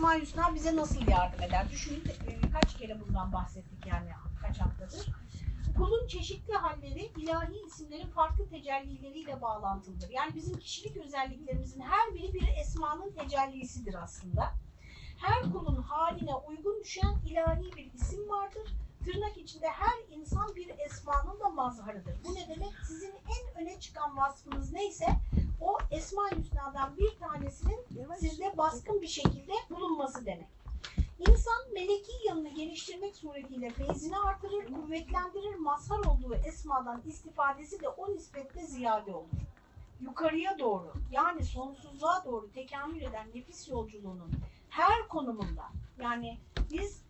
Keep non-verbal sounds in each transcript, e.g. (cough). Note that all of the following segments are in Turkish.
Esma Hüsna bize nasıl yardım eder? Düşünün e, kaç kere bundan bahsettik yani kaç haftadır. Kulun çeşitli halleri ilahi isimlerin farklı tecellileriyle bağlantılıdır. Yani bizim kişilik özelliklerimizin her biri bir esmanın tecellisidir aslında. Her kulun haline uygun düşen ilahi bir isim vardır. Tırnak içinde her insan bir esmanın da mazharıdır. Bu ne demek? Sizin en öne çıkan vasfınız neyse o Esma-i Hüsna'dan bir tanesinin sizde baskın bir şekilde bulunması demek. İnsan meleki yanını geliştirmek suretiyle feyzini artırır, kuvvetlendirir, mazhar olduğu esmadan istifadesi de o nispette ziyade olur. Yukarıya doğru yani sonsuzluğa doğru tekamül eden nefis yolculuğunun her konumunda yani biz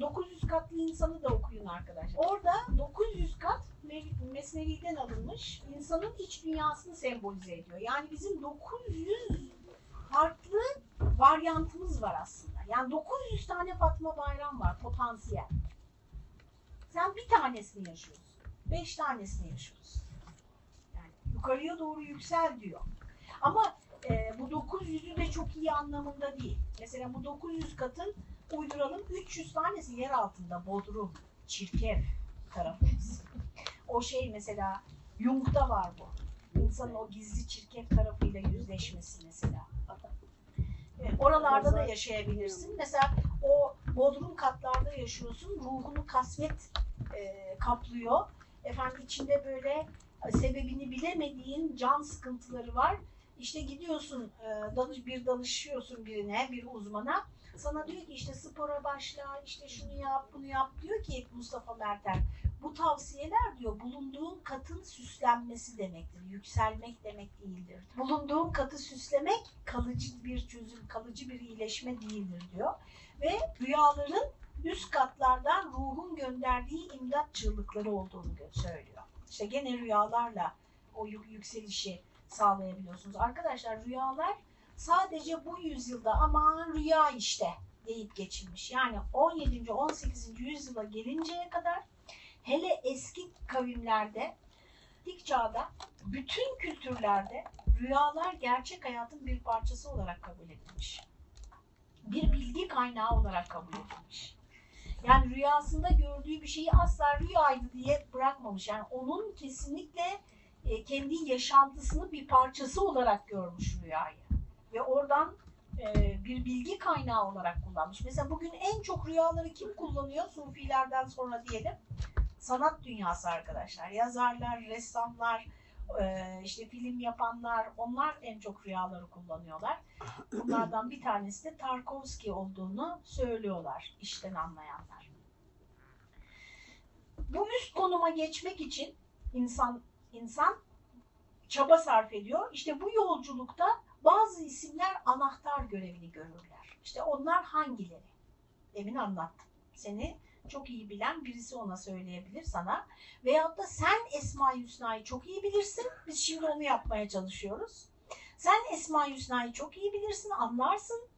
900 katlı insanı da okuyun arkadaşlar. Orada 900 kat Me- Mesnevi'den alınmış insanın iç dünyasını sembolize ediyor. Yani bizim 900 farklı varyantımız var aslında. Yani 900 tane Fatma Bayram var potansiyel. Sen bir tanesini yaşıyorsun. Beş tanesini yaşıyorsun. Yani yukarıya doğru yüksel diyor. Ama e, bu 900'ü de çok iyi anlamında değil. Mesela bu 900 katın uyduralım 300 tanesi yer altında. Bodrum, çirkef tarafımız. O şey mesela Jung'da var bu. İnsanın o gizli çirkef tarafıyla yüzleşmesi mesela. Oralarda da yaşayabilirsin. Mesela o bodrum katlarda yaşıyorsun. Ruhunu kasvet e, kaplıyor. Efendim içinde böyle e, sebebini bilemediğin can sıkıntıları var. İşte gidiyorsun e, dalış bir danışıyorsun birine, bir uzmana. Sana diyor ki işte spora başla, işte şunu yap, bunu yap diyor ki Mustafa Mertel. Bu tavsiyeler diyor bulunduğun katın süslenmesi demektir. Yükselmek demek değildir. Bulunduğun katı süslemek kalıcı bir çözüm, kalıcı bir iyileşme değildir diyor. Ve rüyaların üst katlardan ruhun gönderdiği imdat çığlıkları olduğunu söylüyor. İşte gene rüyalarla o yük- yükselişi sağlayabiliyorsunuz. Arkadaşlar rüyalar sadece bu yüzyılda aman rüya işte deyip geçilmiş. Yani 17. 18. yüzyıla gelinceye kadar hele eski kavimlerde, dik çağda bütün kültürlerde rüyalar gerçek hayatın bir parçası olarak kabul edilmiş. Bir bilgi kaynağı olarak kabul edilmiş. Yani rüyasında gördüğü bir şeyi asla rüyaydı diye bırakmamış. Yani onun kesinlikle e, kendi yaşantısının bir parçası olarak görmüş rüyayı. Ve oradan e, bir bilgi kaynağı olarak kullanmış. Mesela bugün en çok rüyaları kim kullanıyor? Sufilerden sonra diyelim. Sanat dünyası arkadaşlar. Yazarlar, ressamlar, e, işte film yapanlar onlar en çok rüyaları kullanıyorlar. Bunlardan bir tanesi de Tarkovski olduğunu söylüyorlar işten anlayanlar. Bu üst konuma geçmek için insan insan çaba sarf ediyor. İşte bu yolculukta bazı isimler anahtar görevini görürler. İşte onlar hangileri? Demin anlattım. Seni çok iyi bilen birisi ona söyleyebilir sana. Veyahut da sen Esma-i Hüsna'yı çok iyi bilirsin. Biz şimdi onu yapmaya çalışıyoruz. Sen Esma-i Hüsna'yı çok iyi bilirsin, anlarsın.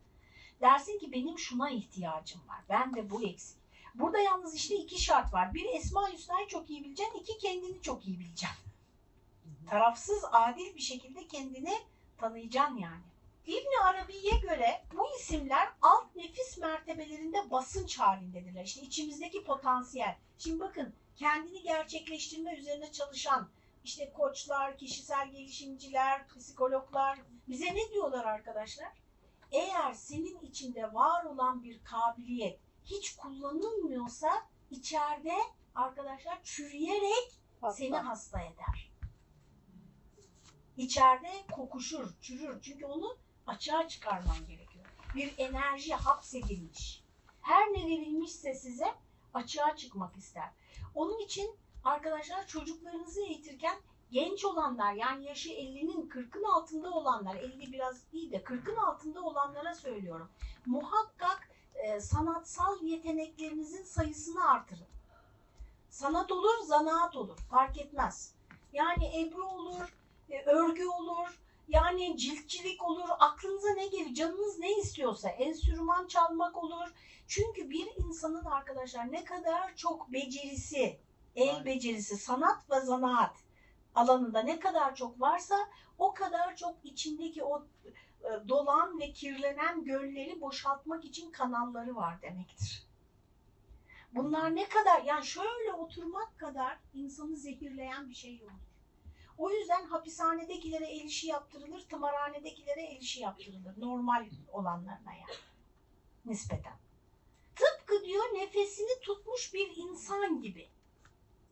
Dersin ki benim şuna ihtiyacım var. Ben de bu eksik. Burada yalnız işte iki şart var. Bir Esma-i Hüsna'yı çok iyi bileceksin. iki kendini çok iyi bileceksin. Tarafsız, adil bir şekilde kendini tanıyacaksın yani. İbn Arabi'ye göre bu isimler alt nefis mertebelerinde basınç halindedirler. İşte içimizdeki potansiyel. Şimdi bakın kendini gerçekleştirme üzerine çalışan işte koçlar, kişisel gelişimciler, psikologlar bize ne diyorlar arkadaşlar? Eğer senin içinde var olan bir kabiliyet hiç kullanılmıyorsa içeride arkadaşlar çürüyerek seni hasta eder. İçeride kokuşur, çürür. Çünkü onu açığa çıkarman gerekiyor. Bir enerji hapsedilmiş. Her ne verilmişse size açığa çıkmak ister. Onun için arkadaşlar çocuklarınızı eğitirken genç olanlar yani yaşı 50'nin 40'ın altında olanlar 50 biraz değil de 40'ın altında olanlara söylüyorum. Muhakkak e, sanatsal yeteneklerinizin sayısını artırın. Sanat olur, zanaat olur. Fark etmez. Yani ebru olur, e, örgü olur, yani ciltçilik olur, aklınıza ne gelir, canınız ne istiyorsa, enstrüman çalmak olur. Çünkü bir insanın arkadaşlar ne kadar çok becerisi, el Aynen. becerisi, sanat ve zanaat alanında ne kadar çok varsa o kadar çok içindeki o e, dolan ve kirlenen gölleri boşaltmak için kanalları var demektir. Bunlar ne kadar yani şöyle oturmak kadar insanı zehirleyen bir şey yoktur. O yüzden hapishanedekilere el işi yaptırılır, tımarhanedekilere el işi yaptırılır. Normal olanlarına yani. Nispeten. Tıpkı diyor nefesini tutmuş bir insan gibi.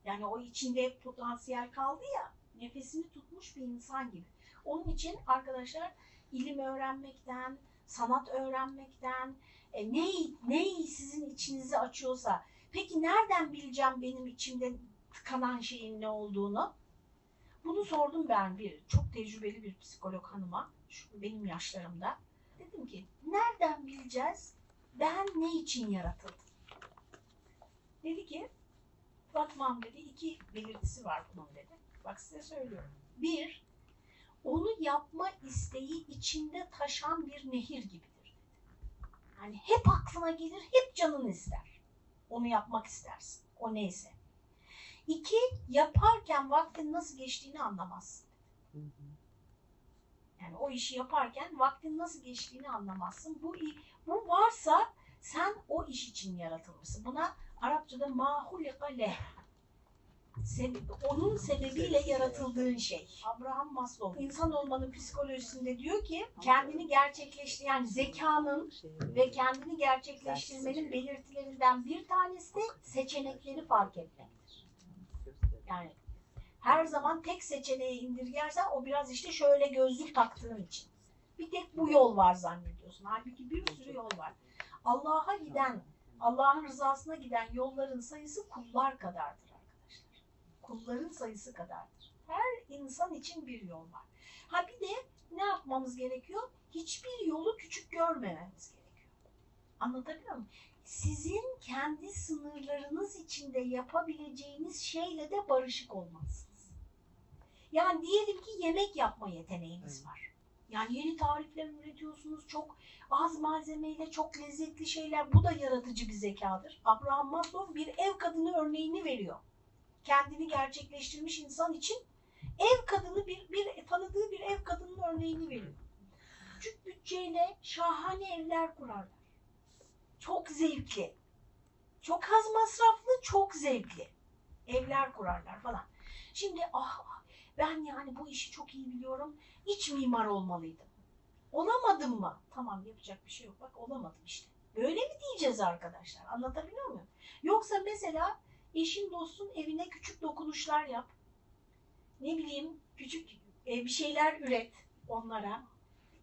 Yani o içinde potansiyel kaldı ya, nefesini tutmuş bir insan gibi. Onun için arkadaşlar ilim öğrenmekten, sanat öğrenmekten, e, ne, ne sizin içinizi açıyorsa. Peki nereden bileceğim benim içimde tıkanan şeyin ne olduğunu? Bunu sordum ben bir çok tecrübeli bir psikolog hanıma, şu benim yaşlarımda. Dedim ki nereden bileceğiz ben ne için yaratıldım? Dedi ki Fatma'm dedi iki belirtisi var bunun dedi. Bak size söylüyorum. Bir, onu yapma isteği içinde taşan bir nehir gibidir. Yani hep aklına gelir, hep canın ister. Onu yapmak istersin. O neyse. İki, yaparken vaktin nasıl geçtiğini anlamazsın. Yani o işi yaparken vaktin nasıl geçtiğini anlamazsın. Bu, bu varsa sen o iş için yaratılmışsın. Buna Arapçada mahulika leh. Onun sebebiyle yaratıldığın şey. Abraham Maslow insan olmanın psikolojisinde diyor ki kendini gerçekleştir yani zekanın ve kendini gerçekleştirmenin belirtilerinden bir tanesi de seçenekleri fark etmektir. Yani her zaman tek seçeneği indirgersen o biraz işte şöyle gözlük taktığın için. Bir tek bu yol var zannediyorsun. Halbuki bir sürü yol var. Allah'a giden, Allah'ın rızasına giden yolların sayısı kullar kadardır arkadaşlar. Kulların sayısı kadardır. Her insan için bir yol var. Ha bir de ne yapmamız gerekiyor? Hiçbir yolu küçük görmememiz gerekiyor. Anlatabiliyor muyum? Sizin kendi sınırlarınız içinde yapabileceğiniz şeyle de barışık olmalısınız. Yani diyelim ki yemek yapma yeteneğiniz var. Yani yeni tarifler üretiyorsunuz. Çok az malzemeyle çok lezzetli şeyler. Bu da yaratıcı bir zekadır. Abraham Maslow bir ev kadını örneğini veriyor. Kendini gerçekleştirmiş insan için ev kadını bir, bir tanıdığı bir ev kadının örneğini veriyor. Küçük bütçeyle şahane evler kurarlar. Çok zevkli. Çok az masraflı, çok zevkli. Evler kurarlar falan. Şimdi ah ben yani bu işi çok iyi biliyorum. İç mimar olmalıydım. Olamadım mı? Tamam yapacak bir şey yok. Bak olamadım işte. Böyle mi diyeceğiz arkadaşlar? Anlatabiliyor muyum? Yoksa mesela eşin dostun evine küçük dokunuşlar yap. Ne bileyim küçük e, bir şeyler üret onlara.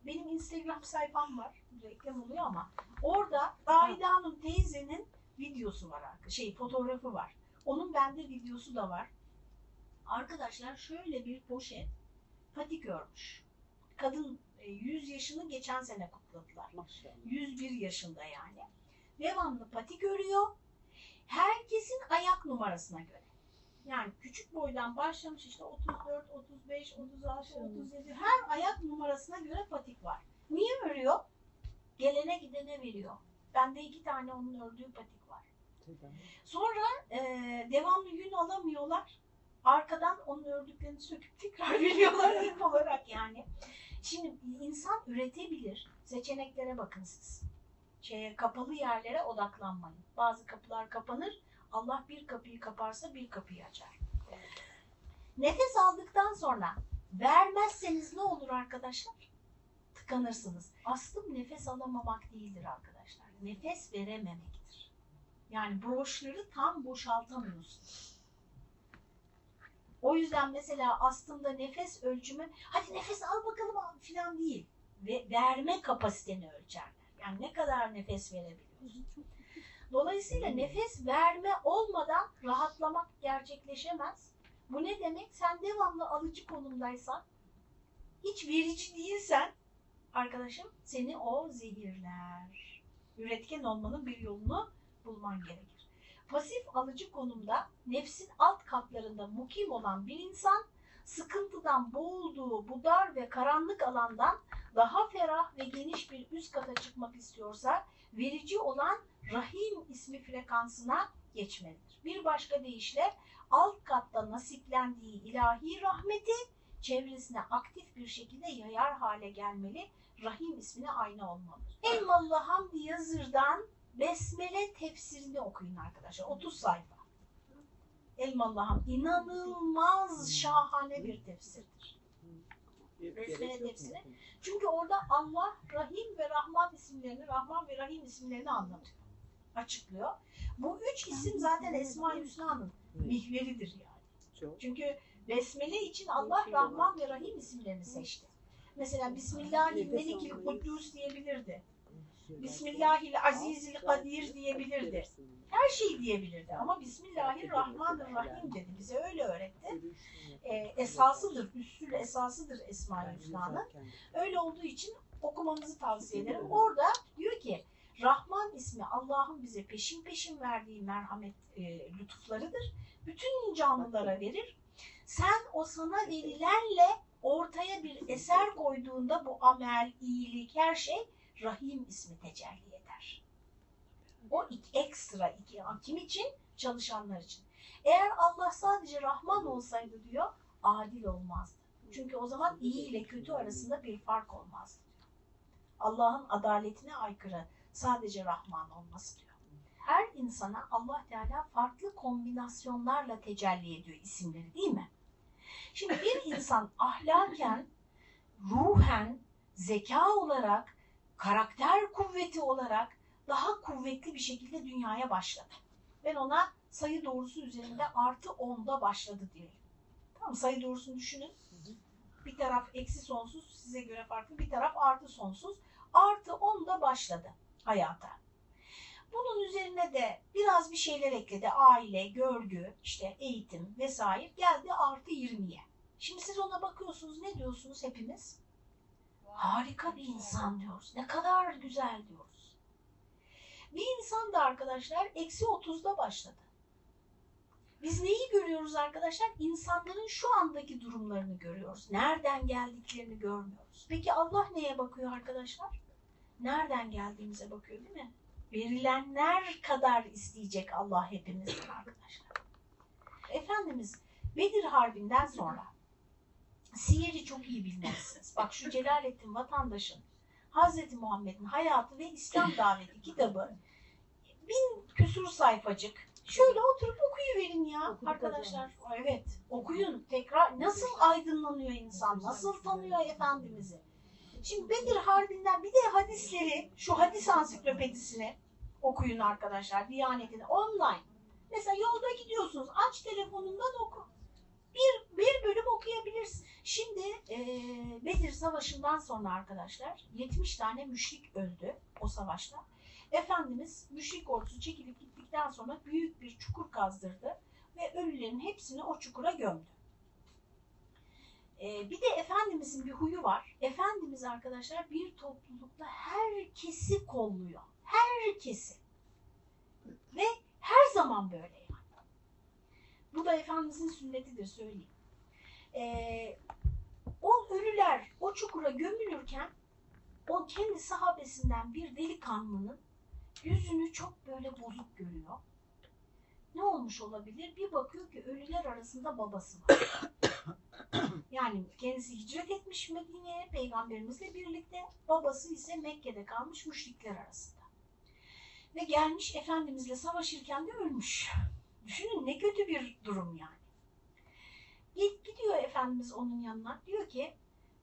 Benim Instagram sayfam var. Reklam oluyor ama orada Zahide Hanım teyzenin videosu var. Şey fotoğrafı var. Onun bende videosu da var. Arkadaşlar şöyle bir poşet patik örmüş. Kadın 100 yaşını geçen sene kutladılar. Maşallah. 101 yaşında yani. Devamlı patik örüyor. Herkesin ayak numarasına göre. Yani küçük boydan başlamış işte 34, 35, 36, 37 her ayak numarasına göre patik var. Niye örüyor? Gelene gidene veriyor. Bende iki tane onun ördüğü patik var. Sonra e, devamlı yün alamıyorlar. Arkadan onun ördüklerini söküp tekrar (laughs) veriyorlar ilk olarak yani. Şimdi insan üretebilir. Seçeneklere bakın siz. Şeye, kapalı yerlere odaklanmayın. Bazı kapılar kapanır. Allah bir kapıyı kaparsa bir kapıyı açar. Nefes aldıktan sonra vermezseniz ne olur arkadaşlar? Tıkanırsınız. Aslım nefes alamamak değildir arkadaşlar. Nefes verememektir. Yani broşları tam boşaltamıyorsunuz. O yüzden mesela aslında nefes ölçümü hadi nefes al bakalım filan değil. Ve verme kapasiteni ölçerler. Yani ne kadar nefes verebiliyorsun. Dolayısıyla nefes verme olmadan rahatlamak gerçekleşemez. Bu ne demek? Sen devamlı alıcı konumdaysan, hiç verici değilsen arkadaşım seni o zehirler. Üretken olmanın bir yolunu bulman gerekir. Pasif alıcı konumda nefsin alt katlarında mukim olan bir insan sıkıntıdan boğulduğu bu dar ve karanlık alandan daha ferah ve geniş bir üst kata çıkmak istiyorsa verici olan Rahim ismi frekansına geçmelidir. Bir başka deyişle alt katta nasiplendiği ilahi rahmeti çevresine aktif bir şekilde yayar hale gelmeli. Rahim ismine aynı olmalı. Elmalı Hamdi Yazır'dan Besmele tefsirini okuyun arkadaşlar. 30 sayfa. Elmalı Hamdi inanılmaz şahane bir tefsirdir. Besmele tefsiri. Çünkü orada Allah Rahim ve Rahman isimlerini, Rahman ve Rahim isimlerini anlatıyor. Açıklıyor. Bu üç isim zaten Esma-i Hüsna'nın mihveridir yani. Çünkü Besmele için Allah Rahman ve Rahim isimlerini seçti. Mesela Bismillahirrahmanirrahim Kuddus diyebilirdi. Bismillahirrahmanirrahim Kadir diyebilirdi. Her şey diyebilirdi ama Bismillahirrahmanirrahim dedi. Bize öyle öğretti. Ee, esasıdır, üssül esasıdır Esma-i Hüsna'nın. Öyle olduğu için okumanızı tavsiye ederim. Orada diyor ki Rahman ismi Allah'ın bize peşin peşin verdiği merhamet e, lütuflarıdır. Bütün canlılara verir. Sen o sana verilenle ortaya bir eser koyduğunda bu amel, iyilik, her şey Rahim ismi tecelli eder. O iki, ekstra iki. Kim için? Çalışanlar için. Eğer Allah sadece Rahman olsaydı diyor, adil olmazdı. Çünkü o zaman iyi ile kötü arasında bir fark olmazdı. Allah'ın adaletine aykırı sadece Rahman olması diyor. Her insana Allah Teala farklı kombinasyonlarla tecelli ediyor isimleri değil mi? Şimdi bir insan ahlaken, ruhen, zeka olarak, karakter kuvveti olarak daha kuvvetli bir şekilde dünyaya başladı. Ben ona sayı doğrusu üzerinde artı onda başladı diyelim. Tamam sayı doğrusunu düşünün. Bir taraf eksi sonsuz size göre farklı, bir taraf artı sonsuz. Artı onda başladı hayata. Bunun üzerine de biraz bir şeyler ekledi. Aile, görgü, işte eğitim vesaire geldi artı 20'ye. Şimdi siz ona bakıyorsunuz ne diyorsunuz hepimiz? Harika bir insan diyoruz. Ne kadar güzel diyoruz. Bir insan da arkadaşlar eksi 30'da başladı. Biz neyi görüyoruz arkadaşlar? İnsanların şu andaki durumlarını görüyoruz. Nereden geldiklerini görmüyoruz. Peki Allah neye bakıyor arkadaşlar? Nereden geldiğimize bakıyor değil mi? Verilenler kadar isteyecek Allah hepimizden arkadaşlar. Efendimiz Bedir Harbi'nden sonra Siyer'i çok iyi bilmelisiniz. Bak şu Celalettin vatandaşın Hazreti Muhammed'in hayatı ve İslam daveti kitabı bin küsur sayfacık. Şöyle oturup okuyuverin ya Okuduk arkadaşlar. Evet okuyun tekrar. Nasıl aydınlanıyor insan? Nasıl tanıyor Efendimiz'i? Şimdi Bedir Harbi'nden bir de hadisleri, şu hadis ansiklopedisini okuyun arkadaşlar. Diyanet'in online. Mesela yolda gidiyorsunuz. Aç telefonundan oku. Bir, bir bölüm okuyabilirsin. Şimdi e, Bedir Savaşı'ndan sonra arkadaşlar 70 tane müşrik öldü o savaşta. Efendimiz müşrik ordusu çekilip gittikten sonra büyük bir çukur kazdırdı ve ölülerin hepsini o çukura gömdü. Ee, bir de Efendimizin bir huyu var. Efendimiz arkadaşlar bir toplulukta herkesi kolluyor. Herkesi. Ve her zaman böyle. Bu da Efendimizin sünnetidir söyleyeyim. Ee, o ölüler o çukura gömülürken o kendi sahabesinden bir delikanlının yüzünü çok böyle bozuk görüyor. Ne olmuş olabilir? Bir bakıyor ki ölüler arasında babası var. (coughs) Yani kendisi hicret etmiş Medine'ye peygamberimizle birlikte. Babası ise Mekke'de kalmış müşrikler arasında. Ve gelmiş Efendimizle savaşırken de ölmüş. Düşünün ne kötü bir durum yani. Git gidiyor Efendimiz onun yanına. Diyor ki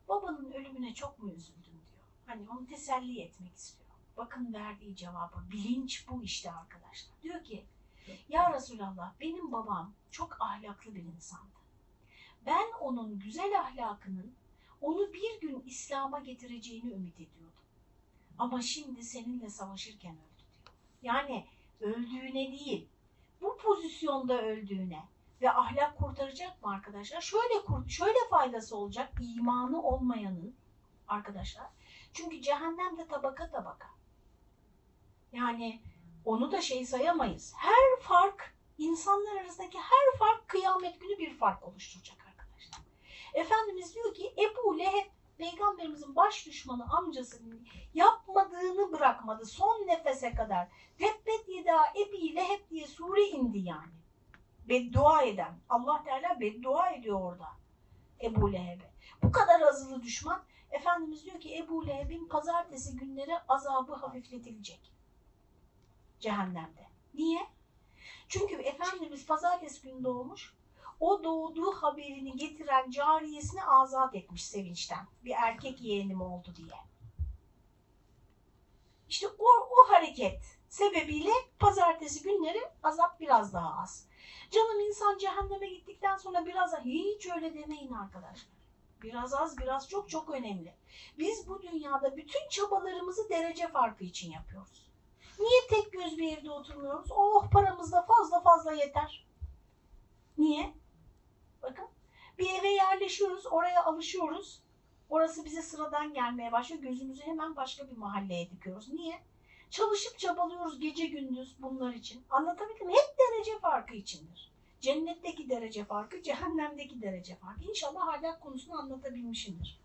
babanın ölümüne çok mu üzüldün diyor. Hani onu teselli etmek istiyor. Bakın verdiği cevabı. Bilinç bu işte arkadaşlar. Diyor ki ya Resulallah benim babam çok ahlaklı bir insandı. Ben onun güzel ahlakının onu bir gün İslam'a getireceğini ümit ediyordum. Ama şimdi seninle savaşırken öldü diyor. Yani öldüğüne değil, bu pozisyonda öldüğüne ve ahlak kurtaracak mı arkadaşlar? Şöyle şöyle faydası olacak imanı olmayanın arkadaşlar. Çünkü cehennemde tabaka tabaka. Yani onu da şey sayamayız. Her fark insanlar arasındaki her fark kıyamet günü bir fark oluşturacak arkadaşlar. Efendimiz diyor ki Ebu Leheb peygamberimizin baş düşmanı amcasının yapmadığını bırakmadı son nefese kadar. Tebbet yeda Ebi Leheb diye sure indi yani. Beddua eden. Allah Teala beddua ediyor orada. Ebu Leheb'e. Bu kadar azılı düşman. Efendimiz diyor ki Ebu Leheb'in pazartesi günleri azabı hafifletilecek. Cehennemde. Niye? Çünkü Efendimiz pazartesi günü doğmuş. O doğduğu haberini getiren cariyesini azat etmiş sevinçten. Bir erkek yeğenim oldu diye. İşte o, o hareket sebebiyle pazartesi günleri azap biraz daha az. Canım insan cehenneme gittikten sonra biraz hiç öyle demeyin arkadaşlar. Biraz az biraz çok çok önemli. Biz bu dünyada bütün çabalarımızı derece farkı için yapıyoruz. Niye tek göz bir evde oturmuyoruz? Oh paramız da fazla fazla yeter. Niye? Bakın bir eve yerleşiyoruz, oraya alışıyoruz. Orası bize sıradan gelmeye başlıyor. Gözümüzü hemen başka bir mahalleye dikiyoruz. Niye? Çalışıp çabalıyoruz gece gündüz bunlar için. Anlatabildim mi? Hep derece farkı içindir. Cennetteki derece farkı, cehennemdeki derece farkı. İnşallah ahlak konusunu anlatabilmişimdir.